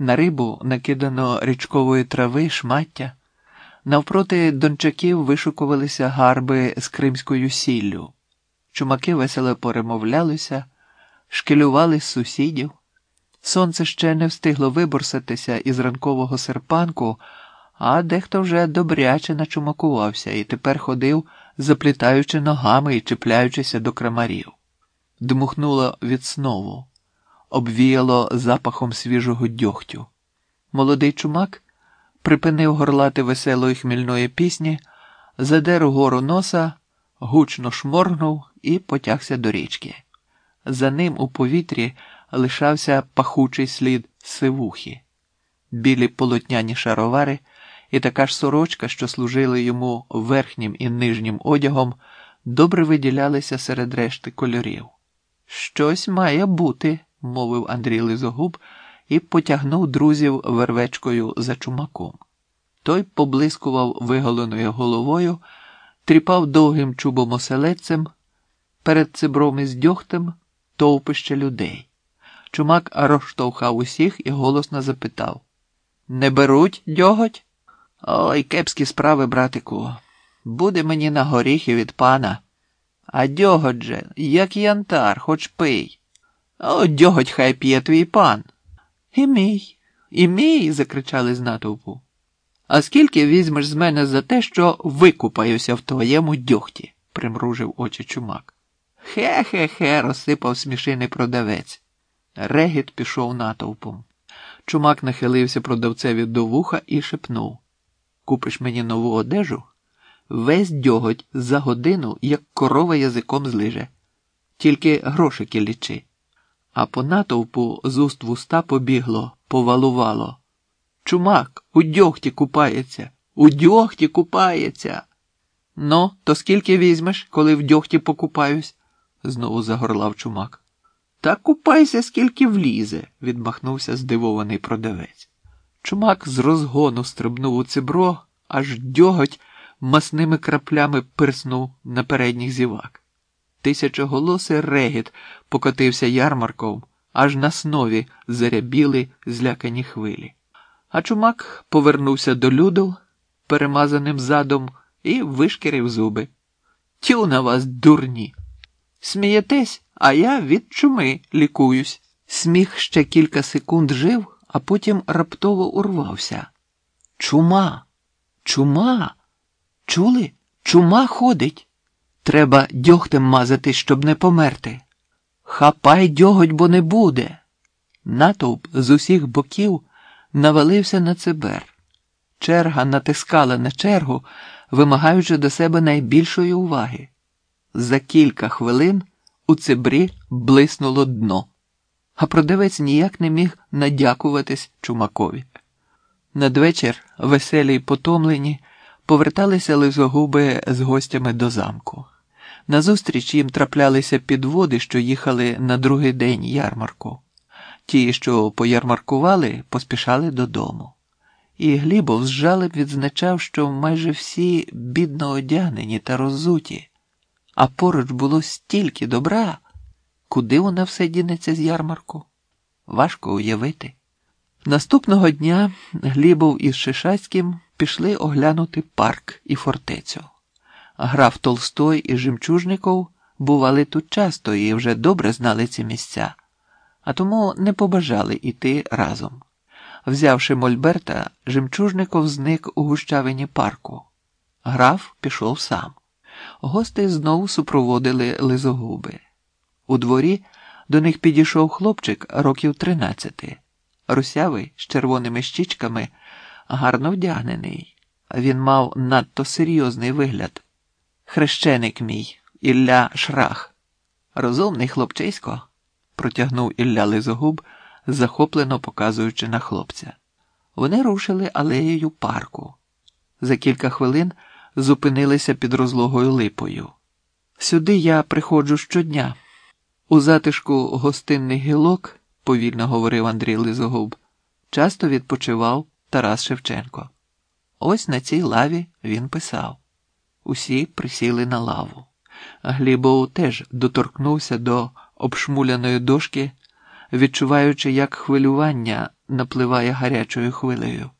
На рибу накидано річкової трави, шмаття. Навпроти дончаків вишукувалися гарби з кримською сіллю. Чумаки весело перемовлялися, шкелювали з сусідів. Сонце ще не встигло виборсатися із ранкового серпанку, а дехто вже добряче начумакувався і тепер ходив, заплітаючи ногами і чіпляючися до крамарів. Дмухнуло від снову, обвіяло запахом свіжого дьогтю. Молодий чумак припинив горлати веселої хмільної пісні, задер угору носа, гучно шморгнув і потягся до річки. За ним у повітрі лишався пахучий слід сивухи, білі полотняні шаровари і така ж сорочка, що служили йому верхнім і нижнім одягом, добре виділялися серед решти кольорів. Щось має бути, мовив Андрій Лизогуб і потягнув друзів вервечкою за чумаком. Той поблискував виголеною головою, тріпав довгим чубом оселедцем, перед цибром із дьогтем товпище людей. Чумак розштовхав усіх і голосно запитав Не беруть дьоготь? Ой, кепські справи, братику. Буде мені на горіхи від пана. А дьоготь же, як янтар, хоч пий. О, дьоготь хай п'є твій пан. І мій, і мій. закричали з натовпу. А скільки візьмеш з мене за те, що викупаюся в твоєму дьогті? примружив очі чумак. Хе-хе-хе, розсипав смішиний продавець. Регіт пішов натовпом. Чумак нахилився продавцеві до вуха і шепнув Купиш мені нову одежу? Весь дьоготь за годину, як корова язиком злиже. Тільки грошики лічи. А по натовпу з уст в уста побігло, повалувало. Чумак у дьогті купається, у дьогті купається. Ну, то скільки візьмеш, коли в дьогті покупаюсь? знову загорлав чумак. Та купайся, скільки влізе, відмахнувся здивований продавець. Чумак з розгону стрибнув у цибро, аж дьоготь масними краплями пирснув на передніх зівак. Тисячоголосий регіт покотився ярмарком, аж на снові зарябіли злякані хвилі. А чумак повернувся до люду, перемазаним задом, і вишкірив зуби. Тю на вас, дурні! Смієтесь, а я від чуми лікуюсь. Сміх ще кілька секунд жив, а потім раптово урвався. Чума, чума. Чули? Чума ходить. Треба дьогтем мазати, щоб не померти. Хапай дьоготь, бо не буде. Натовп з усіх боків навалився на цибер. Черга натискала на чергу, вимагаючи до себе найбільшої уваги. За кілька хвилин у цибрі блиснуло дно, а продавець ніяк не міг надякуватись чумакові. Надвечір, веселі й потомлені, поверталися лизогуби з гостями до замку. Назустріч їм траплялися підводи, що їхали на другий день ярмарку. Ті, що поярмаркували, поспішали додому. І Глібов з жалем відзначав, що майже всі бідно одягнені та розуті, а поруч було стільки добра, куди вона все дінеться з ярмарку? Важко уявити. Наступного дня Глібов із Шишацьким пішли оглянути парк і фортецю. Граф Толстой і Жемчужников бували тут часто і вже добре знали ці місця, а тому не побажали йти разом. Взявши Мольберта, Жемчужников зник у гущавині парку. Граф пішов сам. Гости знову супроводили лизогуби. У дворі до них підійшов хлопчик років тринадцяти, русявий з червоними щічками, гарно вдягнений. Він мав надто серйозний вигляд. Хрещеник мій, Ілля Шрах. Розумний хлопчисько, протягнув Ілля лизогуб, захоплено показуючи на хлопця. Вони рушили алеєю парку. За кілька хвилин зупинилися під розлогою липою. Сюди я приходжу щодня. У затишку гостинний гілок, повільно говорив Андрій Лизогуб, часто відпочивав Тарас Шевченко. Ось на цій лаві він писав. Усі присіли на лаву. Глібов теж доторкнувся до обшмуляної дошки, відчуваючи, як хвилювання напливає гарячою хвилею.